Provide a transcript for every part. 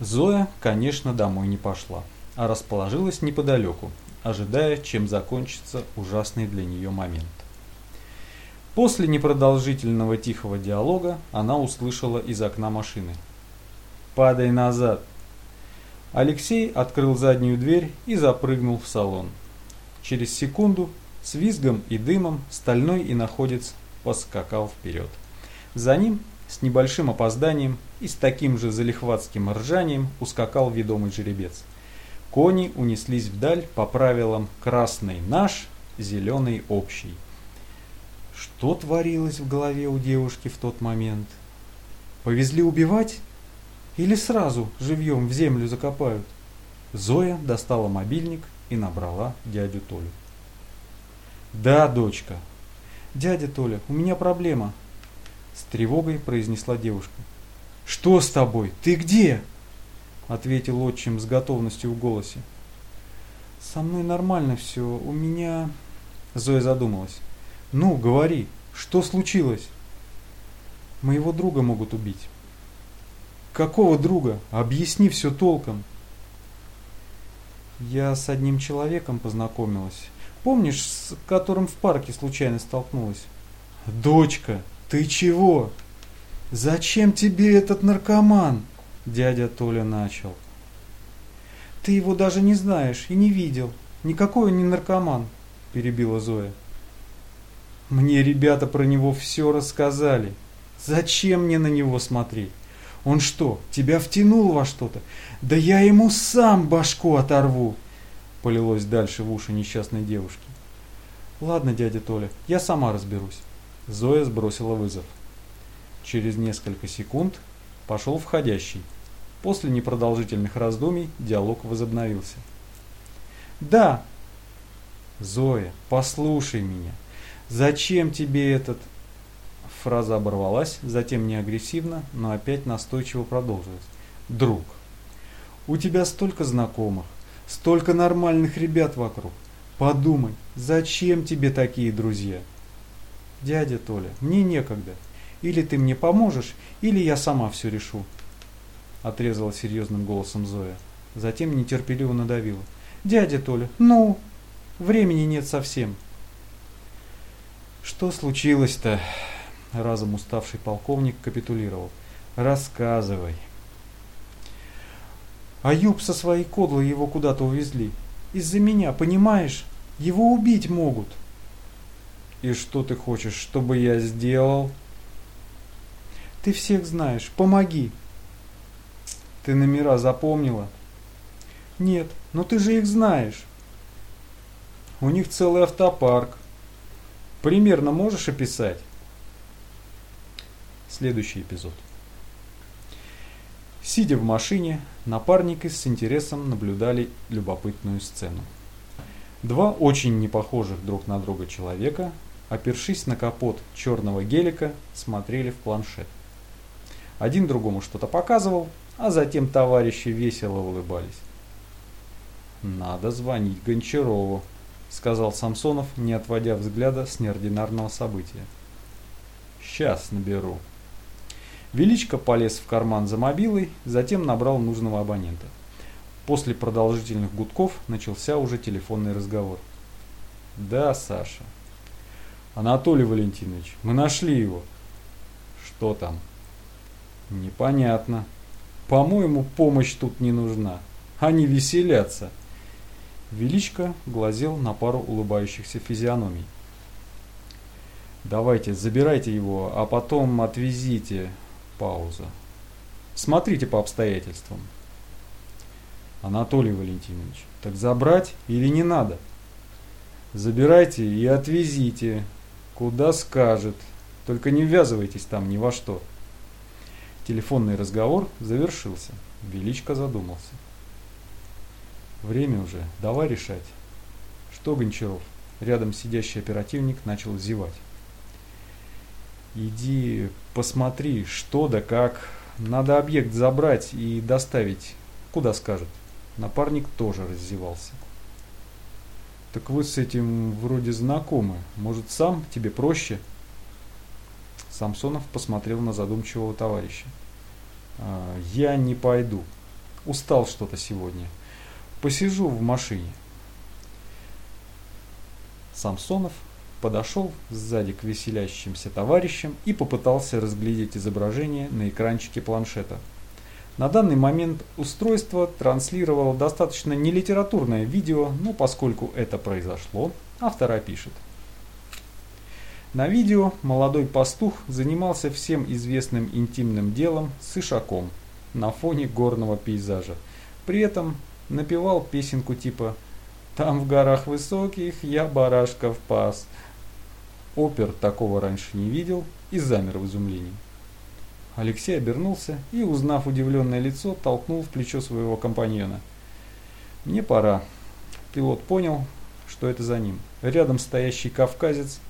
Зоя, конечно, домой не пошла, а расположилась неподалеку, ожидая, чем закончится ужасный для нее момент. После непродолжительного тихого диалога она услышала из окна машины. «Падай назад!» Алексей открыл заднюю дверь и запрыгнул в салон. Через секунду с визгом и дымом стальной иноходец поскакал вперед. За ним с небольшим опозданием и с таким же залихватским ржанием ускакал ведомый жеребец. Кони унеслись вдаль по правилам «красный наш», «зеленый общий». Что творилось в голове у девушки в тот момент? Повезли убивать? Или сразу живьем в землю закопают? Зоя достала мобильник и набрала дядю Толю. «Да, дочка». «Дядя Толя, у меня проблема», — с тревогой произнесла девушка. «Что с тобой? Ты где?» — ответил отчим с готовностью в голосе. «Со мной нормально все, у меня...» Зоя задумалась. «Ну, говори, что случилось?» «Моего друга могут убить». «Какого друга? Объясни все толком». «Я с одним человеком познакомилась. Помнишь, с которым в парке случайно столкнулась?» «Дочка, ты чего? Зачем тебе этот наркоман?» Дядя Толя начал. «Ты его даже не знаешь и не видел. Никакой он не наркоман», перебила Зоя. Мне ребята про него все рассказали. Зачем мне на него смотреть? Он что, тебя втянул во что-то? Да я ему сам башку оторву!» Полилось дальше в уши несчастной девушки. «Ладно, дядя Толя, я сама разберусь». Зоя сбросила вызов. Через несколько секунд пошел входящий. После непродолжительных раздумий диалог возобновился. «Да!» «Зоя, послушай меня. Зачем тебе этот... Фраза оборвалась, затем не агрессивно, но опять настойчиво продолжилась. Друг, у тебя столько знакомых, столько нормальных ребят вокруг. Подумай, зачем тебе такие друзья? Дядя Толя, мне некогда. Или ты мне поможешь, или я сама все решу. Отрезала серьезным голосом Зоя. Затем нетерпеливо надавила. Дядя Толя, ну, времени нет совсем. Что случилось-то? Разом уставший полковник капитулировал. Рассказывай. Аюб со своей кодлой его куда-то увезли. Из-за меня, понимаешь? Его убить могут. И что ты хочешь, чтобы я сделал? Ты всех знаешь, помоги. Ты номера запомнила? Нет, но ты же их знаешь. У них целый автопарк. Примерно можешь описать? Следующий эпизод. Сидя в машине, напарники с интересом наблюдали любопытную сцену. Два очень непохожих друг на друга человека, опершись на капот черного гелика, смотрели в планшет. Один другому что-то показывал, а затем товарищи весело улыбались. «Надо звонить Гончарову», сказал Самсонов, не отводя взгляда с неординарного события. Сейчас наберу. Величко полез в карман за мобилой, затем набрал нужного абонента. После продолжительных гудков начался уже телефонный разговор. Да, Саша. Анатолий Валентинович, мы нашли его. Что там? Непонятно. По-моему, помощь тут не нужна. Они веселятся. Величко глазел на пару улыбающихся физиономий. «Давайте, забирайте его, а потом отвезите». Пауза. «Смотрите по обстоятельствам». «Анатолий Валентинович, так забрать или не надо?» «Забирайте и отвезите, куда скажет, только не ввязывайтесь там ни во что». Телефонный разговор завершился. Величко задумался. Время уже, давай решать. Что, Гончаров? Рядом сидящий оперативник начал зевать. Иди посмотри, что да как. Надо объект забрать и доставить, куда скажет. Напарник тоже раздевался. Так вы с этим вроде знакомы. Может, сам тебе проще? Самсонов посмотрел на задумчивого товарища. «А, я не пойду. Устал что-то сегодня. Посижу в машине. Самсонов подошел сзади к веселящимся товарищам и попытался разглядеть изображение на экранчике планшета. На данный момент устройство транслировало достаточно нелитературное видео, но поскольку это произошло, автор опишет. На видео молодой пастух занимался всем известным интимным делом с ишаком на фоне горного пейзажа. При этом напевал песенку типа «Там в горах высоких я барашков пас». Опер такого раньше не видел и замер в изумлении. Алексей обернулся и, узнав удивленное лицо, толкнул в плечо своего компаньона. «Мне пора». Пилот понял, что это за ним. Рядом стоящий кавказец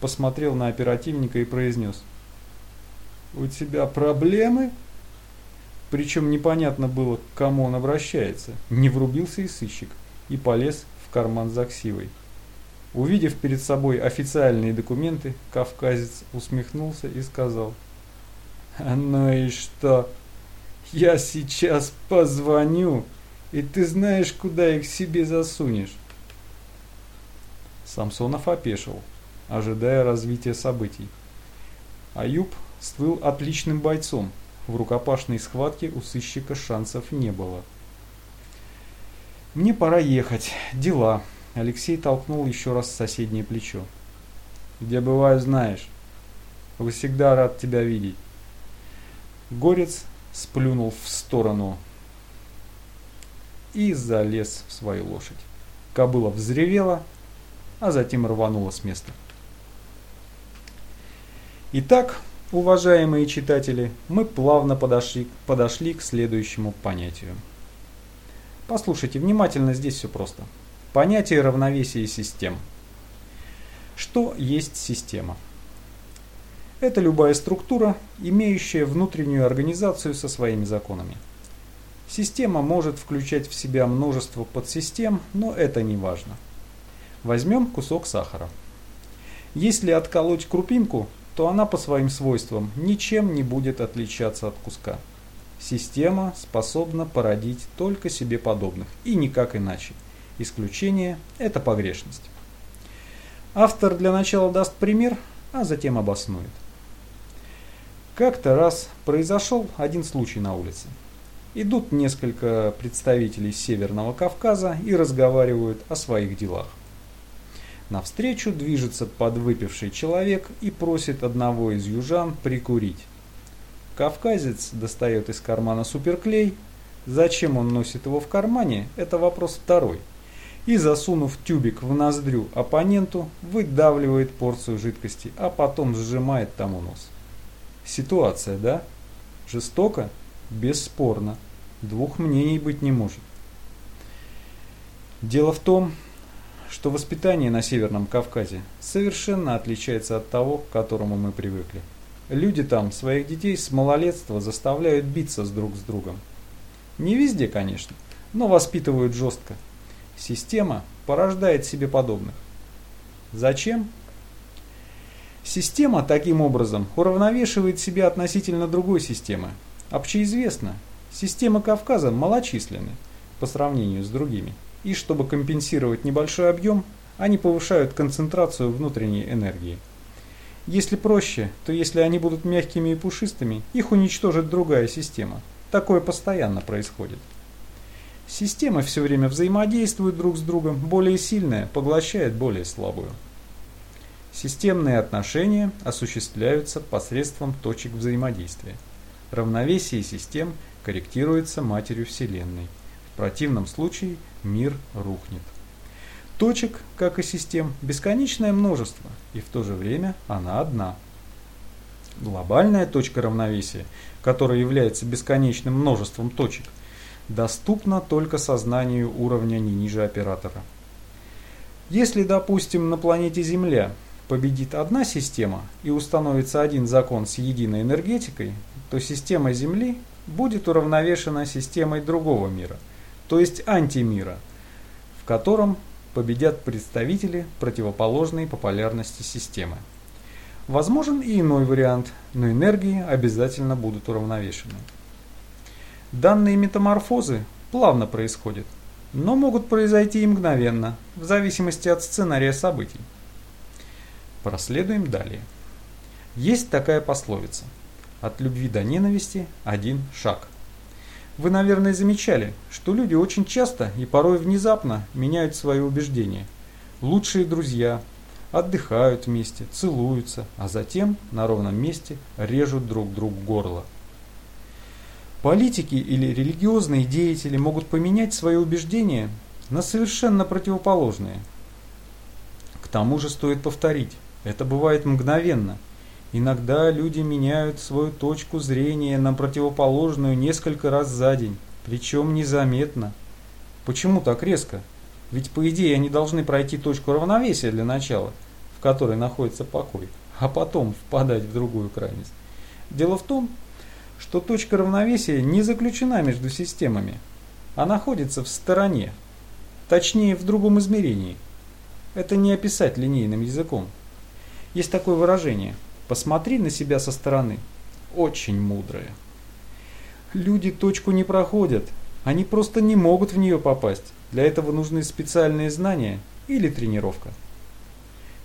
посмотрел на оперативника и произнес. «У тебя проблемы?» Причем непонятно было, к кому он обращается. Не врубился и сыщик и полез в карман за ксивой. Увидев перед собой официальные документы, кавказец усмехнулся и сказал – ну и что? Я сейчас позвоню, и ты знаешь, куда их себе засунешь. Самсонов опешил, ожидая развития событий. Аюб стыл отличным бойцом. В рукопашной схватке у сыщика шансов не было. «Мне пора ехать. Дела». Алексей толкнул еще раз соседнее плечо. «Где бываю, знаешь. Всегда рад тебя видеть». Горец сплюнул в сторону и залез в свою лошадь. Кобыла взревела, а затем рванула с места. Итак, уважаемые читатели, мы плавно подошли, подошли к следующему понятию. Послушайте внимательно, здесь все просто. Понятие равновесия систем. Что есть система? Это любая структура, имеющая внутреннюю организацию со своими законами. Система может включать в себя множество подсистем, но это не важно. Возьмем кусок сахара. Если отколоть крупинку, то она по своим свойствам ничем не будет отличаться от куска. Система способна породить только себе подобных и никак иначе. Исключение – это погрешность. Автор для начала даст пример, а затем обоснует. Как-то раз произошел один случай на улице. Идут несколько представителей Северного Кавказа и разговаривают о своих делах. Навстречу движется подвыпивший человек и просит одного из южан прикурить. Кавказец достает из кармана суперклей. Зачем он носит его в кармане, это вопрос второй. И засунув тюбик в ноздрю оппоненту, выдавливает порцию жидкости, а потом сжимает тому нос. Ситуация, да? Жестоко? Бесспорно. Двух мнений быть не может. Дело в том, что воспитание на Северном Кавказе совершенно отличается от того, к которому мы привыкли. Люди там своих детей с малолетства заставляют биться с друг с другом. Не везде, конечно, но воспитывают жестко. Система порождает себе подобных. Зачем? Система таким образом уравновешивает себя относительно другой системы. Общеизвестно, системы Кавказа малочисленны по сравнению с другими. И чтобы компенсировать небольшой объем, они повышают концентрацию внутренней энергии. Если проще, то если они будут мягкими и пушистыми, их уничтожит другая система. Такое постоянно происходит. Системы все время взаимодействуют друг с другом, более сильная поглощает более слабую. Системные отношения осуществляются посредством точек взаимодействия. Равновесие систем корректируется матерью Вселенной. В противном случае мир рухнет. Точек, как и систем, бесконечное множество, и в то же время она одна. Глобальная точка равновесия, которая является бесконечным множеством точек, доступна только сознанию уровня не ниже оператора. Если, допустим, на планете Земля победит одна система и установится один закон с единой энергетикой, то система Земли будет уравновешена системой другого мира, то есть антимира, в котором победят представители противоположной по полярности системы. Возможен и иной вариант, но энергии обязательно будут уравновешены. Данные метаморфозы плавно происходят, но могут произойти и мгновенно, в зависимости от сценария событий. Проследуем далее. Есть такая пословица. От любви до ненависти один шаг. Вы, наверное, замечали, что люди очень часто и порой внезапно меняют свои убеждения. Лучшие друзья отдыхают вместе, целуются, а затем на ровном месте режут друг другу горло. Политики или религиозные деятели могут поменять свои убеждения на совершенно противоположные. К тому же стоит повторить, это бывает мгновенно – Иногда люди меняют свою точку зрения на противоположную несколько раз за день, причем незаметно. Почему так резко? Ведь по идее они должны пройти точку равновесия для начала, в которой находится покой, а потом впадать в другую крайность. Дело в том, что точка равновесия не заключена между системами, а находится в стороне, точнее в другом измерении. Это не описать линейным языком. Есть такое выражение – Посмотри на себя со стороны. Очень мудрые. Люди точку не проходят. Они просто не могут в нее попасть. Для этого нужны специальные знания или тренировка.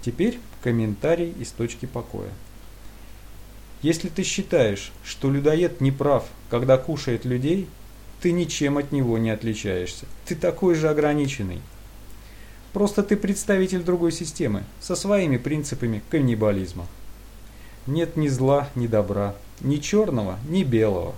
Теперь комментарий из точки покоя. Если ты считаешь, что людоед не прав, когда кушает людей, ты ничем от него не отличаешься. Ты такой же ограниченный. Просто ты представитель другой системы, со своими принципами каннибализма. Нет ни зла, ни добра, ни черного, ни белого.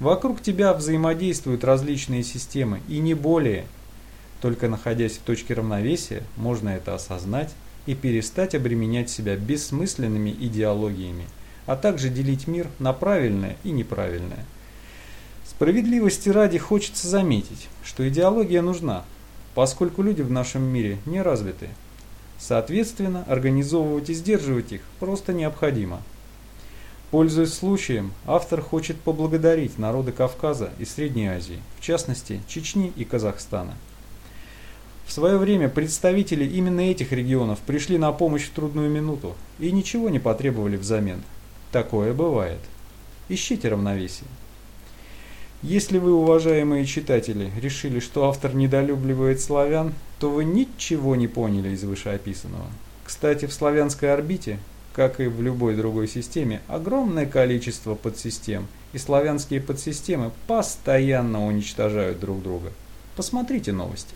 Вокруг тебя взаимодействуют различные системы, и не более. Только находясь в точке равновесия, можно это осознать и перестать обременять себя бессмысленными идеологиями, а также делить мир на правильное и неправильное. Справедливости ради хочется заметить, что идеология нужна, поскольку люди в нашем мире не развиты. Соответственно, организовывать и сдерживать их просто необходимо. Пользуясь случаем, автор хочет поблагодарить народы Кавказа и Средней Азии, в частности Чечни и Казахстана. В свое время представители именно этих регионов пришли на помощь в трудную минуту и ничего не потребовали взамен. Такое бывает. Ищите равновесие. Если вы, уважаемые читатели, решили, что автор недолюбливает славян, то вы ничего не поняли из вышеописанного. Кстати, в славянской орбите, как и в любой другой системе, огромное количество подсистем, и славянские подсистемы постоянно уничтожают друг друга. Посмотрите новости.